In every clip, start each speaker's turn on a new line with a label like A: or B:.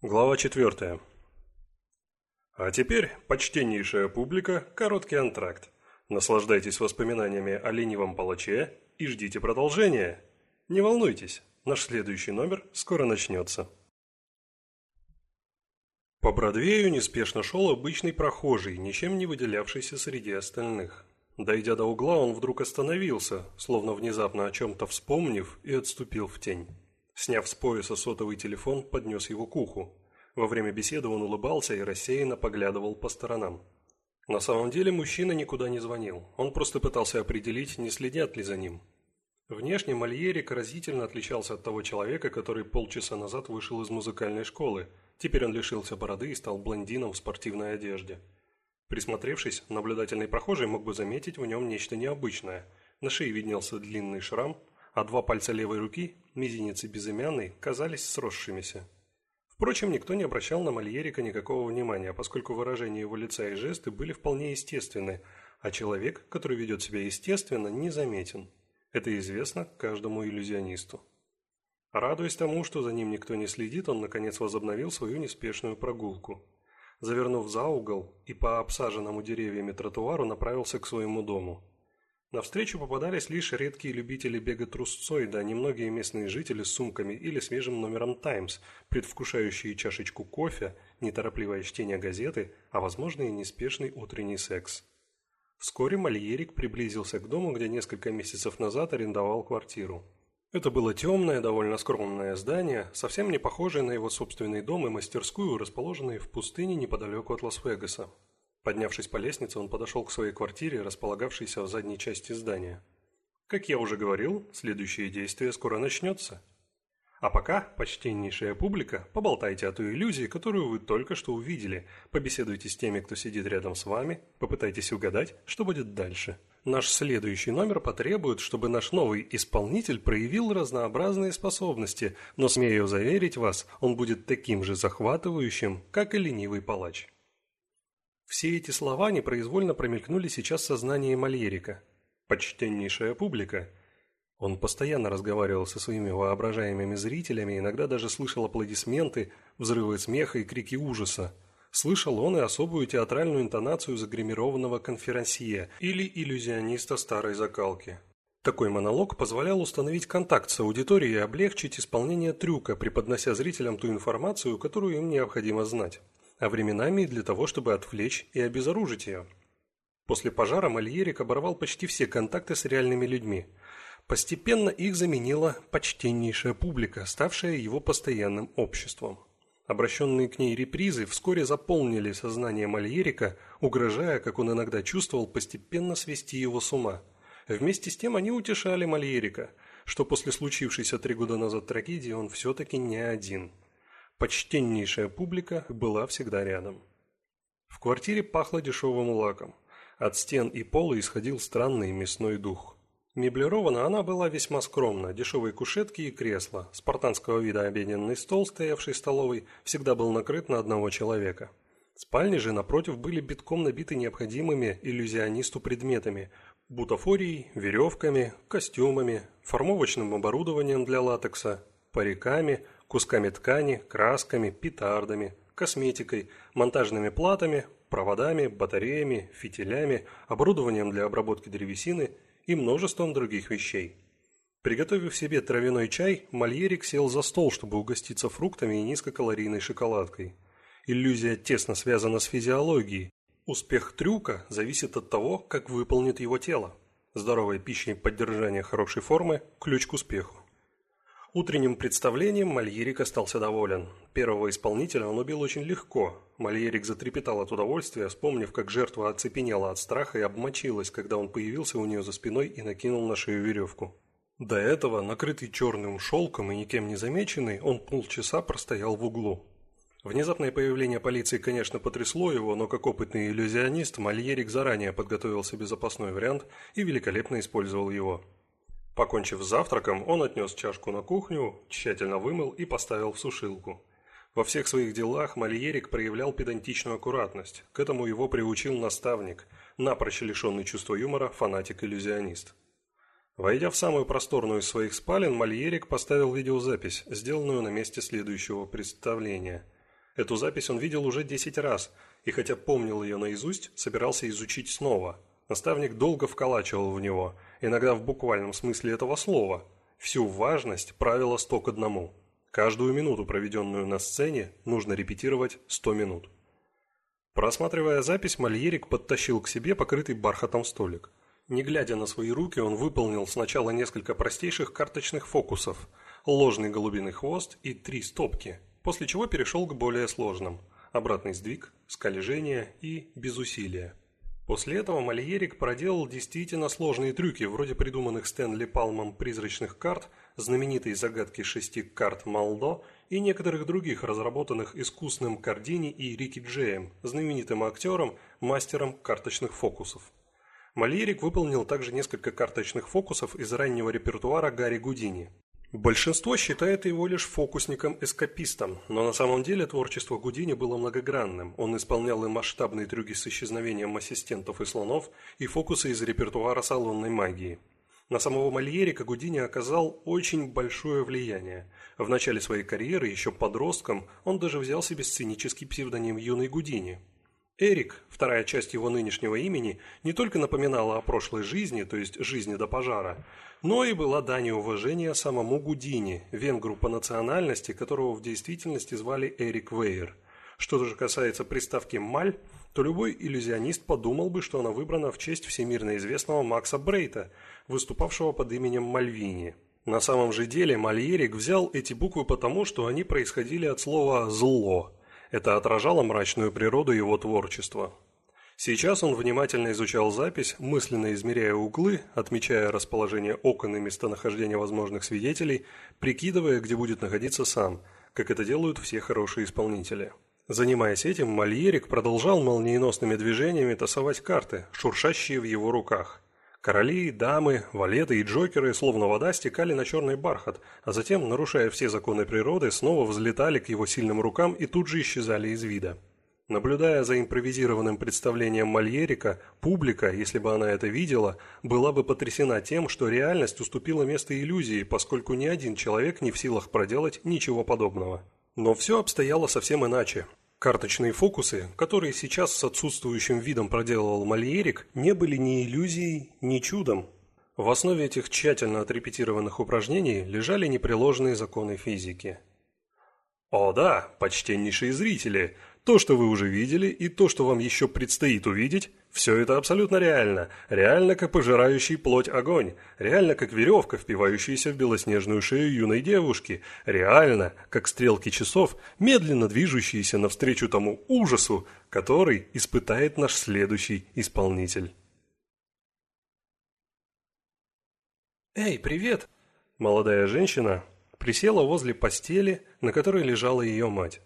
A: Глава 4. А теперь, почтеннейшая публика, короткий антракт. Наслаждайтесь воспоминаниями о ленивом палаче и ждите продолжения. Не волнуйтесь, наш следующий номер скоро начнется. По Бродвею неспешно шел обычный прохожий, ничем не выделявшийся среди остальных. Дойдя до угла, он вдруг остановился, словно внезапно о чем-то вспомнив, и отступил в тень. Сняв с пояса сотовый телефон, поднес его к уху. Во время беседы он улыбался и рассеянно поглядывал по сторонам. На самом деле мужчина никуда не звонил, он просто пытался определить, не следят ли за ним. Внешне Мальерик разительно отличался от того человека, который полчаса назад вышел из музыкальной школы. Теперь он лишился бороды и стал блондином в спортивной одежде. Присмотревшись, наблюдательный прохожий мог бы заметить в нем нечто необычное. На шее виднелся длинный шрам, а два пальца левой руки, мизинец и безымянный, казались сросшимися. Впрочем, никто не обращал на Мальерика никакого внимания, поскольку выражения его лица и жесты были вполне естественны, а человек, который ведет себя естественно, незаметен. Это известно каждому иллюзионисту. Радуясь тому, что за ним никто не следит, он наконец возобновил свою неспешную прогулку – завернув за угол и по обсаженному деревьями тротуару направился к своему дому. Навстречу попадались лишь редкие любители бега трусцой, да немногие местные жители с сумками или свежим номером «Таймс», предвкушающие чашечку кофе, неторопливое чтение газеты, а возможно и неспешный утренний секс. Вскоре Мальерик приблизился к дому, где несколько месяцев назад арендовал квартиру. Это было темное, довольно скромное здание, совсем не похожее на его собственный дом и мастерскую, расположенные в пустыне неподалеку от Лас-Вегаса. Поднявшись по лестнице, он подошел к своей квартире, располагавшейся в задней части здания. Как я уже говорил, следующее действие скоро начнется. А пока, почтеннейшая публика, поболтайте о той иллюзии, которую вы только что увидели, побеседуйте с теми, кто сидит рядом с вами, попытайтесь угадать, что будет дальше. Наш следующий номер потребует, чтобы наш новый исполнитель проявил разнообразные способности, но, смею заверить вас, он будет таким же захватывающим, как и ленивый палач. Все эти слова непроизвольно промелькнули сейчас в сознании Мальерика. Почтеннейшая публика. Он постоянно разговаривал со своими воображаемыми зрителями, иногда даже слышал аплодисменты, взрывы смеха и крики ужаса. Слышал он и особую театральную интонацию загримированного конферансье или иллюзиониста старой закалки. Такой монолог позволял установить контакт с аудиторией и облегчить исполнение трюка, преподнося зрителям ту информацию, которую им необходимо знать, а временами и для того, чтобы отвлечь и обезоружить ее. После пожара Мальерик оборвал почти все контакты с реальными людьми. Постепенно их заменила почтеннейшая публика, ставшая его постоянным обществом. Обращенные к ней репризы вскоре заполнили сознание Мальерика, угрожая, как он иногда чувствовал, постепенно свести его с ума. Вместе с тем они утешали Мальерика, что после случившейся три года назад трагедии он все-таки не один. Почтеннейшая публика была всегда рядом. В квартире пахло дешевым лаком. От стен и пола исходил странный мясной дух. Меблирована она была весьма скромно. Дешевые кушетки и кресла. Спартанского вида обеденный стол, стоявший в столовой, всегда был накрыт на одного человека. Спальни же, напротив, были битком набиты необходимыми иллюзионисту предметами – бутафорией, веревками, костюмами, формовочным оборудованием для латекса, париками, кусками ткани, красками, петардами, косметикой, монтажными платами, проводами, батареями, фитилями, оборудованием для обработки древесины – и множеством других вещей. Приготовив себе травяной чай, Мальерик сел за стол, чтобы угоститься фруктами и низкокалорийной шоколадкой. Иллюзия тесно связана с физиологией. Успех трюка зависит от того, как выполнит его тело. Здоровая пища и поддержание хорошей формы – ключ к успеху. Утренним представлением Мальерик остался доволен. Первого исполнителя он убил очень легко. Мальерик затрепетал от удовольствия, вспомнив, как жертва оцепенела от страха и обмочилась, когда он появился у нее за спиной и накинул на шею веревку. До этого, накрытый черным шелком и никем не замеченный, он полчаса простоял в углу. Внезапное появление полиции, конечно, потрясло его, но как опытный иллюзионист, Мальерик заранее подготовил себе вариант и великолепно использовал его. Покончив с завтраком, он отнес чашку на кухню, тщательно вымыл и поставил в сушилку. Во всех своих делах Мальерик проявлял педантичную аккуратность. К этому его приучил наставник, напрочь лишенный чувства юмора, фанатик-иллюзионист. Войдя в самую просторную из своих спален, Мальерик поставил видеозапись, сделанную на месте следующего представления. Эту запись он видел уже 10 раз, и хотя помнил ее наизусть, собирался изучить снова. Наставник долго вколачивал в него, иногда в буквальном смысле этого слова, всю важность правила 100 к одному. Каждую минуту, проведенную на сцене, нужно репетировать 100 минут. Просматривая запись, Мальерик подтащил к себе покрытый бархатом столик. Не глядя на свои руки, он выполнил сначала несколько простейших карточных фокусов – ложный голубиный хвост и три стопки, после чего перешел к более сложным – обратный сдвиг, скольжение и без усилия. После этого Мальерик проделал действительно сложные трюки, вроде придуманных Стэнли Палмом призрачных карт, знаменитой загадки шести карт Малдо и некоторых других, разработанных искусным Кардини и Рики Джеем, знаменитым актером, мастером карточных фокусов. Мальерик выполнил также несколько карточных фокусов из раннего репертуара Гарри Гудини. Большинство считает его лишь фокусником-эскапистом, но на самом деле творчество Гудини было многогранным. Он исполнял и масштабные трюки с исчезновением ассистентов и слонов, и фокусы из репертуара салонной магии. На самого Мольерика Гудини оказал очень большое влияние. В начале своей карьеры, еще подростком, он даже взял себе сценический псевдоним «Юный Гудини». Эрик, вторая часть его нынешнего имени, не только напоминала о прошлой жизни, то есть жизни до пожара, но и была дань уважения самому Гудини, венгру по национальности, которого в действительности звали Эрик Вейер. Что же касается приставки «маль», то любой иллюзионист подумал бы, что она выбрана в честь всемирно известного Макса Брейта, выступавшего под именем Мальвини. На самом же деле Мальерик взял эти буквы потому, что они происходили от слова «зло», это отражало мрачную природу его творчества. Сейчас он внимательно изучал запись, мысленно измеряя углы, отмечая расположение окон и местонахождение возможных свидетелей, прикидывая, где будет находиться сам, как это делают все хорошие исполнители. Занимаясь этим, Мальерик продолжал молниеносными движениями тасовать карты, шуршащие в его руках – Короли, дамы, валеты и джокеры, словно вода, стекали на черный бархат, а затем, нарушая все законы природы, снова взлетали к его сильным рукам и тут же исчезали из вида. Наблюдая за импровизированным представлением Мальерика, публика, если бы она это видела, была бы потрясена тем, что реальность уступила место иллюзии, поскольку ни один человек не в силах проделать ничего подобного. Но все обстояло совсем иначе. Карточные фокусы, которые сейчас с отсутствующим видом проделывал Мальерик, не были ни иллюзией, ни чудом. В основе этих тщательно отрепетированных упражнений лежали непреложные законы физики. О да, почтеннейшие зрители, то, что вы уже видели, и то, что вам еще предстоит увидеть, все это абсолютно реально. Реально, как пожирающий плоть огонь. Реально, как веревка, впивающаяся в белоснежную шею юной девушки. Реально, как стрелки часов, медленно движущиеся навстречу тому ужасу, который испытает наш следующий исполнитель. «Эй, привет!» Молодая женщина присела возле постели, на которой лежала ее мать.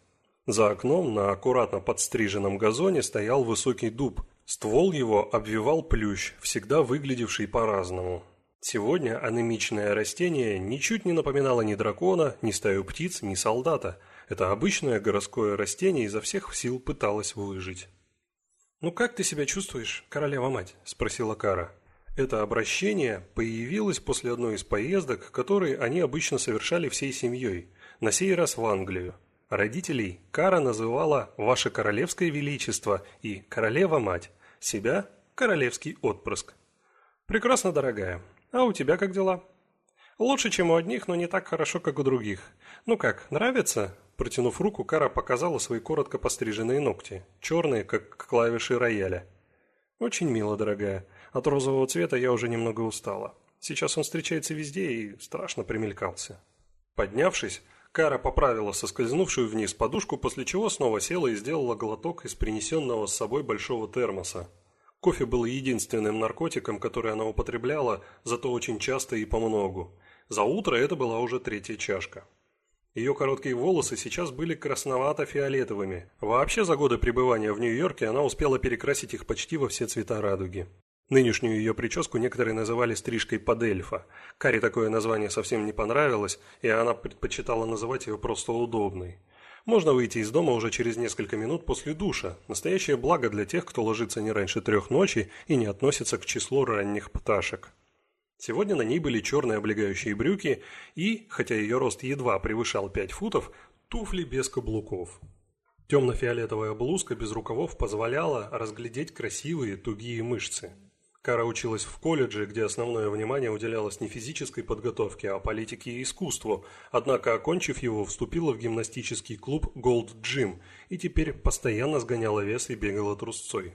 A: За окном на аккуратно подстриженном газоне стоял высокий дуб. Ствол его обвивал плющ, всегда выглядевший по-разному. Сегодня анемичное растение ничуть не напоминало ни дракона, ни стаю птиц, ни солдата. Это обычное городское растение изо всех сил пыталось выжить. «Ну как ты себя чувствуешь, королева-мать?» – спросила Кара. Это обращение появилось после одной из поездок, которые они обычно совершали всей семьей, на сей раз в Англию. Родителей Кара называла «Ваше Королевское Величество» и «Королева-мать», себя – «Королевский отпрыск». «Прекрасно, дорогая. А у тебя как дела?» «Лучше, чем у одних, но не так хорошо, как у других. Ну как, нравится?» Протянув руку, Кара показала свои коротко постриженные ногти, черные, как клавиши рояля. «Очень мило, дорогая. От розового цвета я уже немного устала. Сейчас он встречается везде и страшно примелькался». Поднявшись, Кара поправила соскользнувшую вниз подушку, после чего снова села и сделала глоток из принесенного с собой большого термоса. Кофе был единственным наркотиком, который она употребляла, зато очень часто и помногу. За утро это была уже третья чашка. Ее короткие волосы сейчас были красновато-фиолетовыми. Вообще за годы пребывания в Нью-Йорке она успела перекрасить их почти во все цвета радуги. Нынешнюю ее прическу некоторые называли стрижкой под эльфа. Каре такое название совсем не понравилось, и она предпочитала называть ее просто удобной. Можно выйти из дома уже через несколько минут после душа. Настоящее благо для тех, кто ложится не раньше трех ночи и не относится к числу ранних пташек. Сегодня на ней были черные облегающие брюки и, хотя ее рост едва превышал 5 футов, туфли без каблуков. Темно-фиолетовая блузка без рукавов позволяла разглядеть красивые тугие мышцы. Кара училась в колледже, где основное внимание уделялось не физической подготовке, а политике и искусству, однако, окончив его, вступила в гимнастический клуб Gold Gym и теперь постоянно сгоняла вес и бегала трусцой.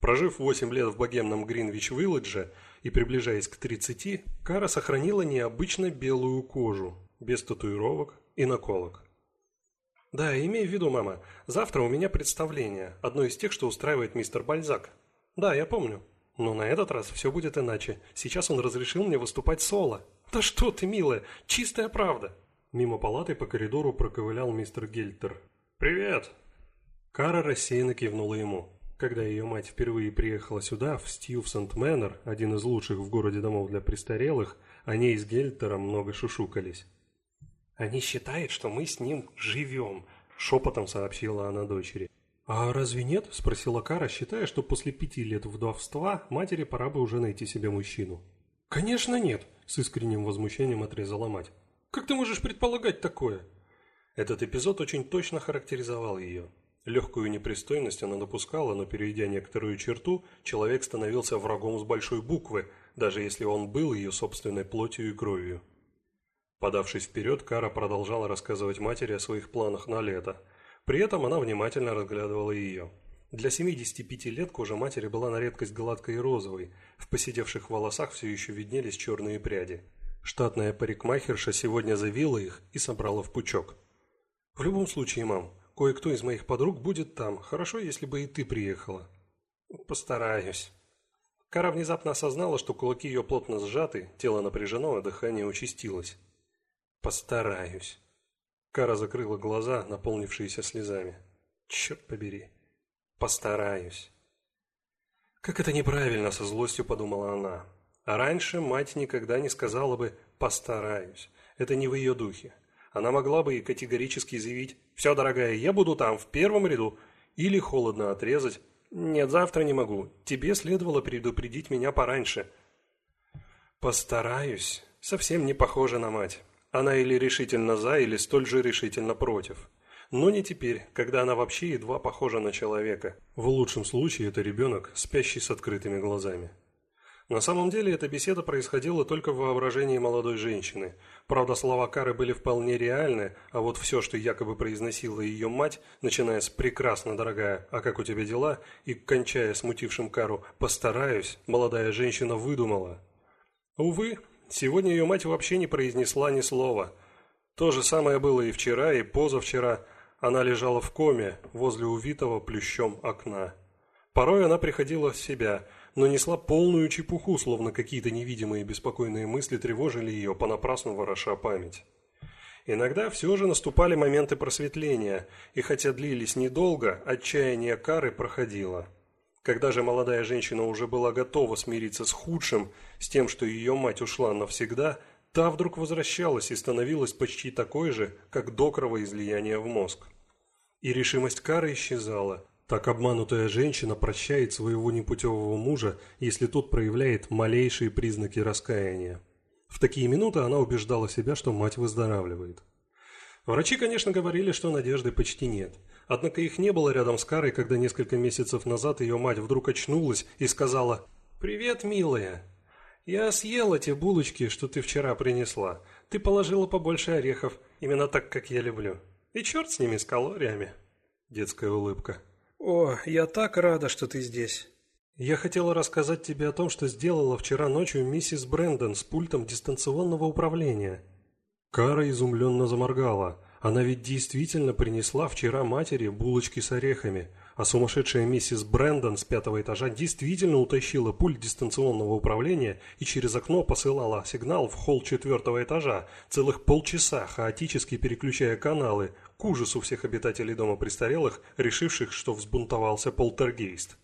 A: Прожив 8 лет в богемном Гринвич-Вилледже и приближаясь к 30, Кара сохранила необычно белую кожу, без татуировок и наколок. «Да, имей в виду, мама, завтра у меня представление, одно из тех, что устраивает мистер Бальзак. Да, я помню. Но на этот раз все будет иначе. Сейчас он разрешил мне выступать соло. Да что ты, милая, чистая правда!» Мимо палаты по коридору проковылял мистер Гельтер. «Привет!» Кара рассеянно кивнула ему. Когда ее мать впервые приехала сюда, в Стьювсент Мэннер, один из лучших в городе домов для престарелых, они с Гельтером много шушукались. «Они считают, что мы с ним живем», – шепотом сообщила она дочери. «А разве нет?» – спросила Кара, считая, что после пяти лет вдовства матери пора бы уже найти себе мужчину. «Конечно нет!» – с искренним возмущением отрезала мать. «Как ты можешь предполагать такое?» Этот эпизод очень точно характеризовал ее. Легкую непристойность она допускала, но перейдя некоторую черту, человек становился врагом с большой буквы, даже если он был ее собственной плотью и кровью. Подавшись вперед, Кара продолжала рассказывать матери о своих планах на лето. При этом она внимательно разглядывала ее. Для 75 лет кожа матери была на редкость гладкой и розовой, в посидевших волосах все еще виднелись черные пряди. Штатная парикмахерша сегодня завила их и собрала в пучок. «В любом случае, мам, кое-кто из моих подруг будет там. Хорошо, если бы и ты приехала». «Постараюсь». Кара внезапно осознала, что кулаки ее плотно сжаты, тело напряжено, а дыхание участилось. Постараюсь. Кара закрыла глаза, наполнившиеся слезами. Черт побери. Постараюсь. Как это неправильно, со злостью подумала она. А раньше мать никогда не сказала бы «постараюсь». Это не в ее духе. Она могла бы и категорически заявить «Все, дорогая, я буду там, в первом ряду», или холодно отрезать «Нет, завтра не могу. Тебе следовало предупредить меня пораньше». «Постараюсь» совсем не похоже на мать. Она или решительно за, или столь же решительно против. Но не теперь, когда она вообще едва похожа на человека. В лучшем случае это ребенок, спящий с открытыми глазами. На самом деле эта беседа происходила только в воображении молодой женщины. Правда, слова Кары были вполне реальны, а вот все, что якобы произносила ее мать, начиная с «прекрасно, дорогая, а как у тебя дела?» и кончая смутившим Кару «постараюсь», молодая женщина выдумала. Увы, Сегодня ее мать вообще не произнесла ни слова. То же самое было и вчера, и позавчера. Она лежала в коме возле увитого плющом окна. Порой она приходила в себя, но несла полную чепуху, словно какие-то невидимые беспокойные мысли тревожили ее, понапрасну вороша память. Иногда все же наступали моменты просветления, и хотя длились недолго, отчаяние кары проходило. Когда же молодая женщина уже была готова смириться с худшим, с тем, что ее мать ушла навсегда, та вдруг возвращалась и становилась почти такой же, как до кровоизлияния в мозг. И решимость Кары исчезала. Так обманутая женщина прощает своего непутевого мужа, если тот проявляет малейшие признаки раскаяния. В такие минуты она убеждала себя, что мать выздоравливает. Врачи, конечно, говорили, что надежды почти нет. Однако их не было рядом с Карой, когда несколько месяцев назад ее мать вдруг очнулась и сказала «Привет, милая. Я съела те булочки, что ты вчера принесла. Ты положила побольше орехов, именно так, как я люблю. И черт с ними, с калориями». Детская улыбка. «О, я так рада, что ты здесь». «Я хотела рассказать тебе о том, что сделала вчера ночью миссис Брэндон с пультом дистанционного управления». Кара изумленно заморгала. Она ведь действительно принесла вчера матери булочки с орехами, а сумасшедшая миссис Брэндон с пятого этажа действительно утащила пульт дистанционного управления и через окно посылала сигнал в холл четвертого этажа, целых полчаса хаотически переключая каналы, к ужасу всех обитателей дома престарелых, решивших, что взбунтовался полтергейст.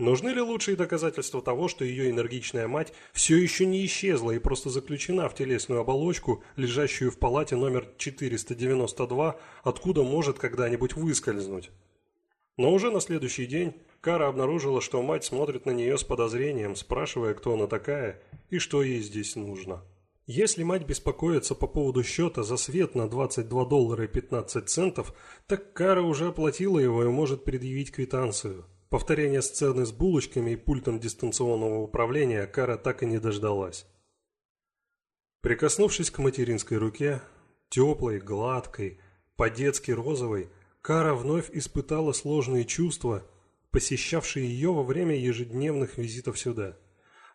A: Нужны ли лучшие доказательства того, что ее энергичная мать все еще не исчезла и просто заключена в телесную оболочку, лежащую в палате номер 492, откуда может когда-нибудь выскользнуть? Но уже на следующий день Кара обнаружила, что мать смотрит на нее с подозрением, спрашивая, кто она такая и что ей здесь нужно. Если мать беспокоится по поводу счета за свет на 22 доллара и 15 центов, так Кара уже оплатила его и может предъявить квитанцию. Повторение сцены с булочками и пультом дистанционного управления Кара так и не дождалась. Прикоснувшись к материнской руке, теплой, гладкой, по-детски розовой, Кара вновь испытала сложные чувства, посещавшие ее во время ежедневных визитов сюда –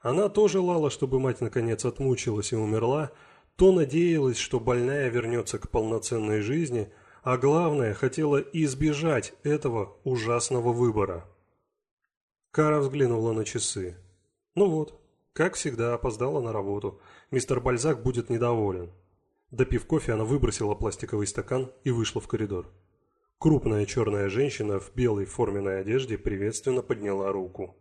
A: она то желала, чтобы мать наконец отмучилась и умерла, то надеялась, что больная вернется к полноценной жизни, а главное, хотела избежать этого ужасного выбора. Кара взглянула на часы. Ну вот, как всегда, опоздала на работу. Мистер Бальзак будет недоволен. Допив кофе, она выбросила пластиковый стакан и вышла в коридор. Крупная черная женщина в белой форменной одежде приветственно подняла руку.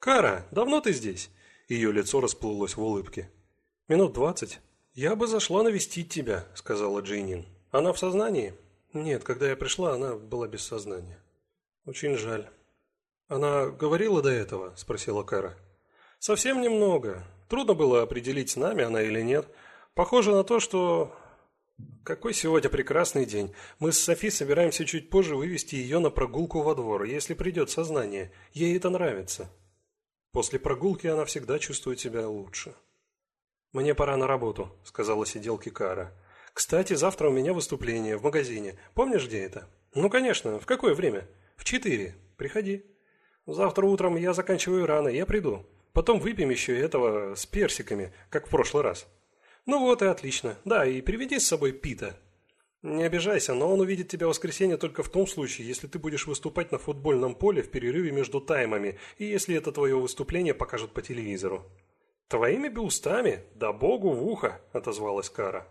A: «Кара, давно ты здесь? Ее лицо расплылось в улыбке. «Минут двадцать. Я бы зашла навестить тебя», — сказала Джейнин. «Она в сознании?» «Нет, когда я пришла, она была без сознания». «Очень жаль». «Она говорила до этого?» – спросила Кара. «Совсем немного. Трудно было определить, с нами она или нет. Похоже на то, что... Какой сегодня прекрасный день. Мы с Софи собираемся чуть позже вывести ее на прогулку во двор, если придет сознание. Ей это нравится». После прогулки она всегда чувствует себя лучше. «Мне пора на работу», — сказала сиделке Кара. «Кстати, завтра у меня выступление в магазине. Помнишь, где это?» «Ну, конечно. В какое время?» «В четыре. Приходи». «Завтра утром я заканчиваю рано, я приду. Потом выпьем еще этого с персиками, как в прошлый раз». «Ну вот и отлично. Да, и приведи с собой Пита. «Не обижайся, но он увидит тебя в воскресенье только в том случае, если ты будешь выступать на футбольном поле в перерыве между таймами и если это твое выступление покажут по телевизору». «Твоими бы да богу в ухо», – отозвалась Кара.